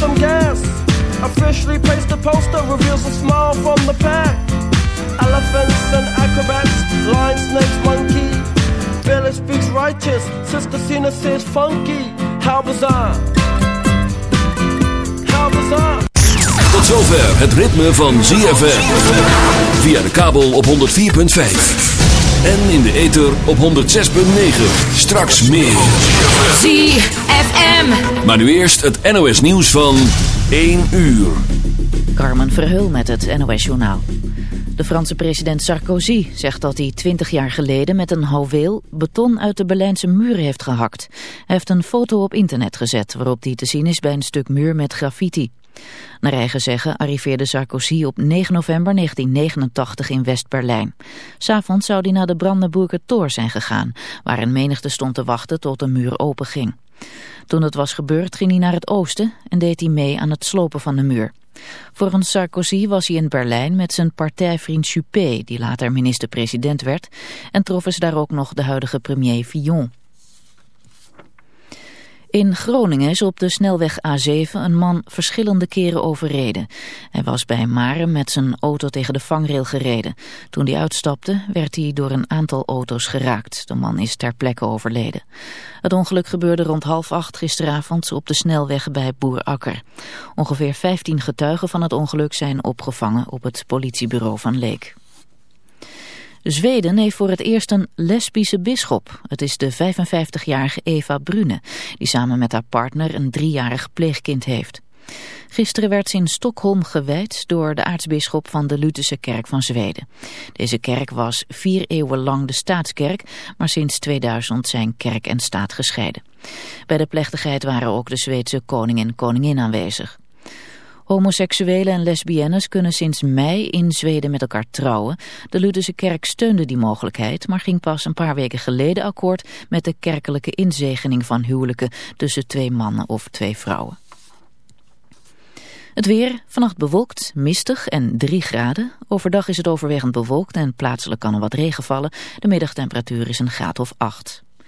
some gas. Officially placed a poster reveals a smile from the pack. Elephants and acrobats, lion, snakes, monkey. Billy speaks righteous, Sister Cena says funky. How bizarre. How bizarre. Tot zover het ritme van ZFM. Via de kabel op 104.5. En in de ether op 106.9. Straks meer. ZFM. Maar nu eerst het NOS nieuws van 1 uur. Carmen Verheul met het NOS journaal. De Franse president Sarkozy zegt dat hij 20 jaar geleden met een houweel beton uit de Berlijnse muren heeft gehakt. Hij heeft een foto op internet gezet waarop die te zien is bij een stuk muur met graffiti. Naar eigen zeggen arriveerde Sarkozy op 9 november 1989 in West-Berlijn. S'avonds zou hij naar de Brandenburger Tor zijn gegaan, waar een menigte stond te wachten tot de muur openging. Toen het was gebeurd ging hij naar het oosten en deed hij mee aan het slopen van de muur. Volgens Sarkozy was hij in Berlijn met zijn partijvriend Juppé, die later minister-president werd, en troffen ze daar ook nog de huidige premier Fillon. In Groningen is op de snelweg A7 een man verschillende keren overreden. Hij was bij Maren met zijn auto tegen de vangrail gereden. Toen hij uitstapte werd hij door een aantal auto's geraakt. De man is ter plekke overleden. Het ongeluk gebeurde rond half acht gisteravond op de snelweg bij Boerakker. Ongeveer 15 getuigen van het ongeluk zijn opgevangen op het politiebureau van Leek. Zweden heeft voor het eerst een lesbische bisschop. Het is de 55-jarige Eva Brune, die samen met haar partner een driejarig pleegkind heeft. Gisteren werd ze in Stockholm gewijd door de aartsbisschop van de Lutherse kerk van Zweden. Deze kerk was vier eeuwen lang de staatskerk, maar sinds 2000 zijn kerk en staat gescheiden. Bij de plechtigheid waren ook de Zweedse koning en koningin aanwezig. Homoseksuelen en lesbiennes kunnen sinds mei in Zweden met elkaar trouwen. De Lutherse kerk steunde die mogelijkheid, maar ging pas een paar weken geleden akkoord met de kerkelijke inzegening van huwelijken tussen twee mannen of twee vrouwen. Het weer, vannacht bewolkt, mistig en 3 graden. Overdag is het overwegend bewolkt en plaatselijk kan er wat regen vallen. De middagtemperatuur is een graad of 8.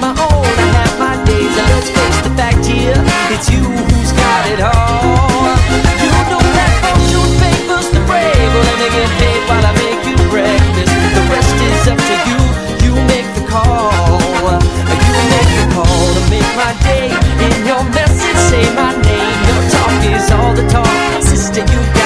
my own, I have my days. Let's face the fact here, it's you who's got it all. You let me get paid while I make you breakfast. The rest is up to you, you make the call. You make the call to make my day. In your message, say my name. Your talk is all the talk, sister. You got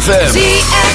ZFM.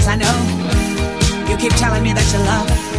Yes, I know. You keep telling me that you love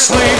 sleep.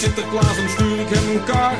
Sinterklaas en stuur ik hem kaart.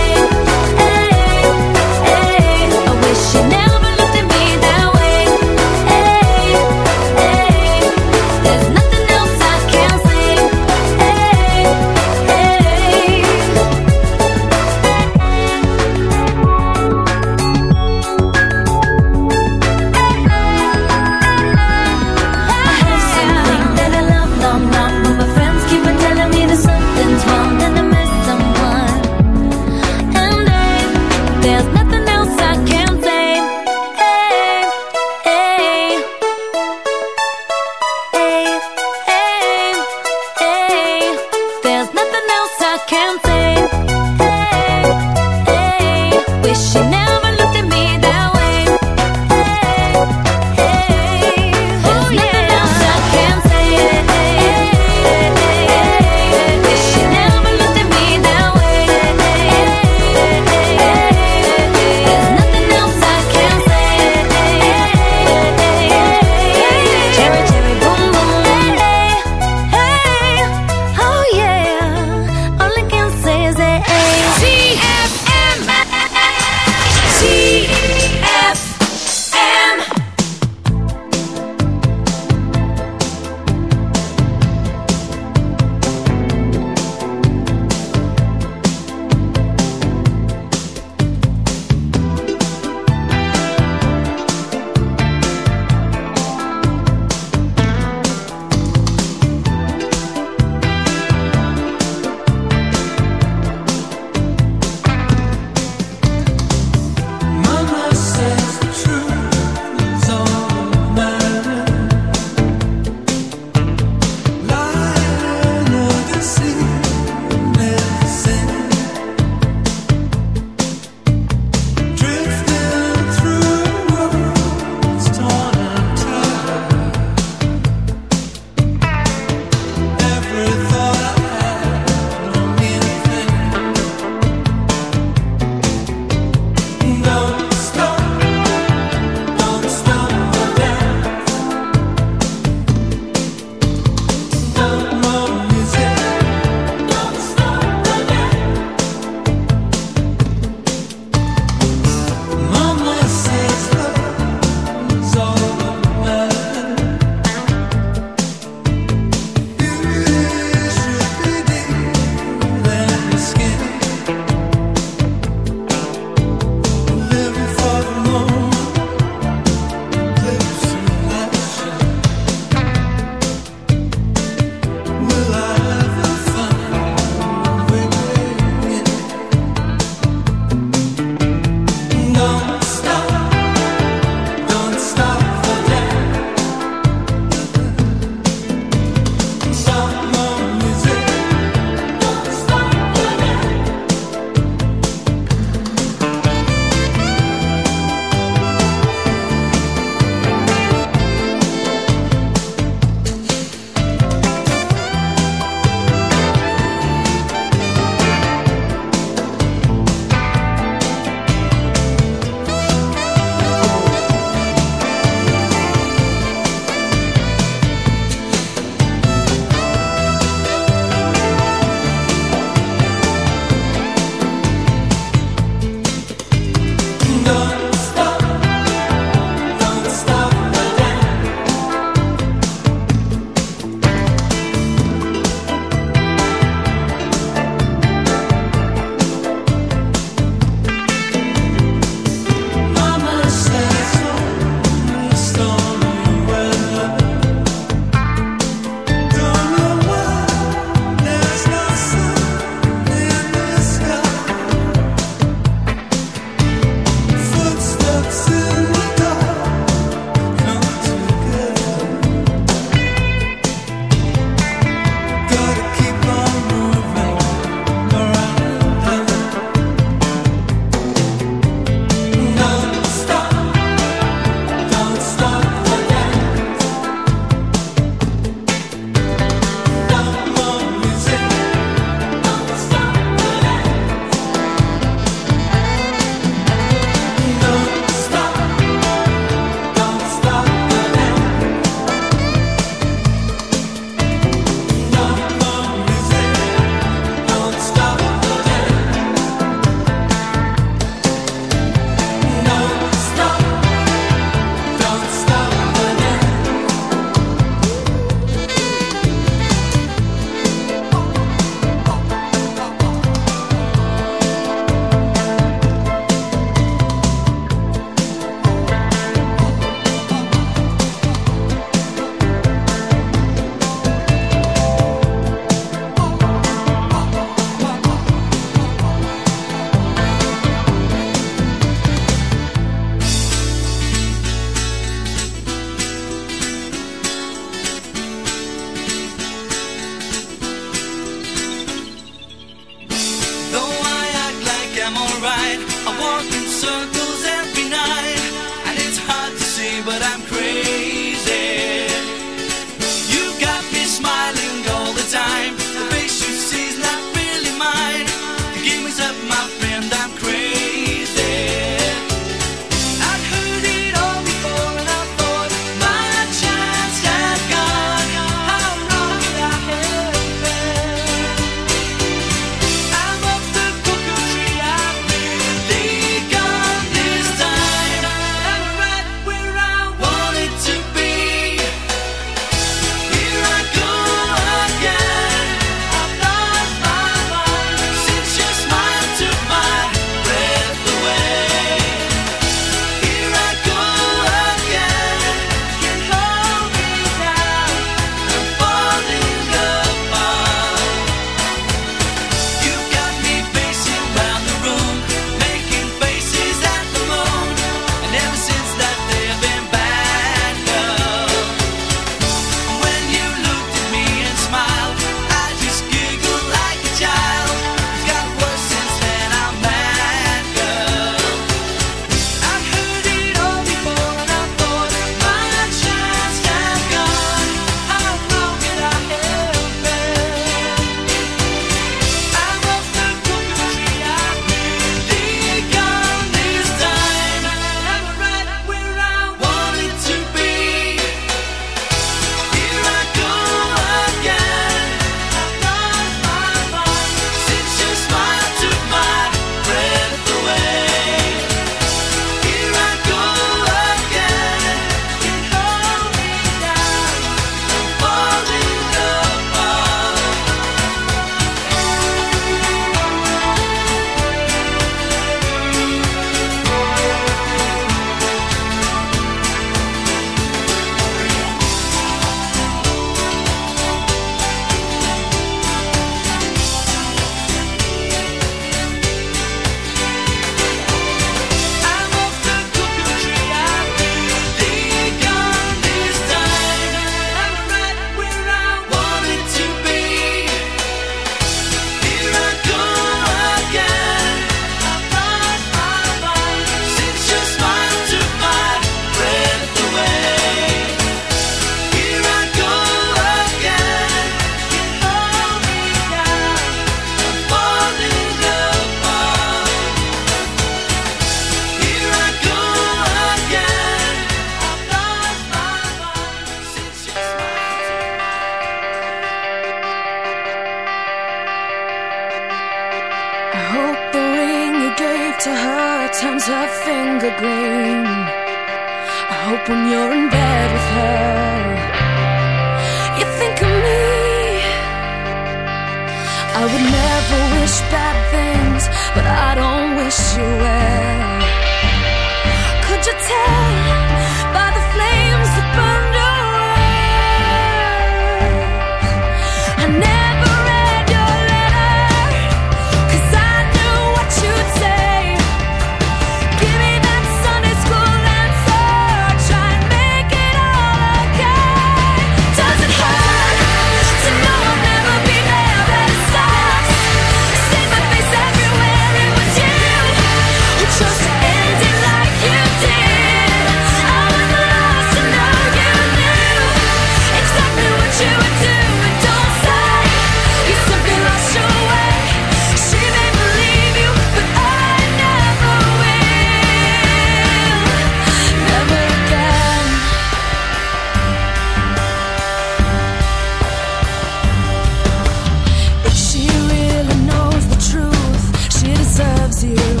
she deserves you.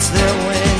it's there when